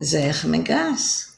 זה איך מגס.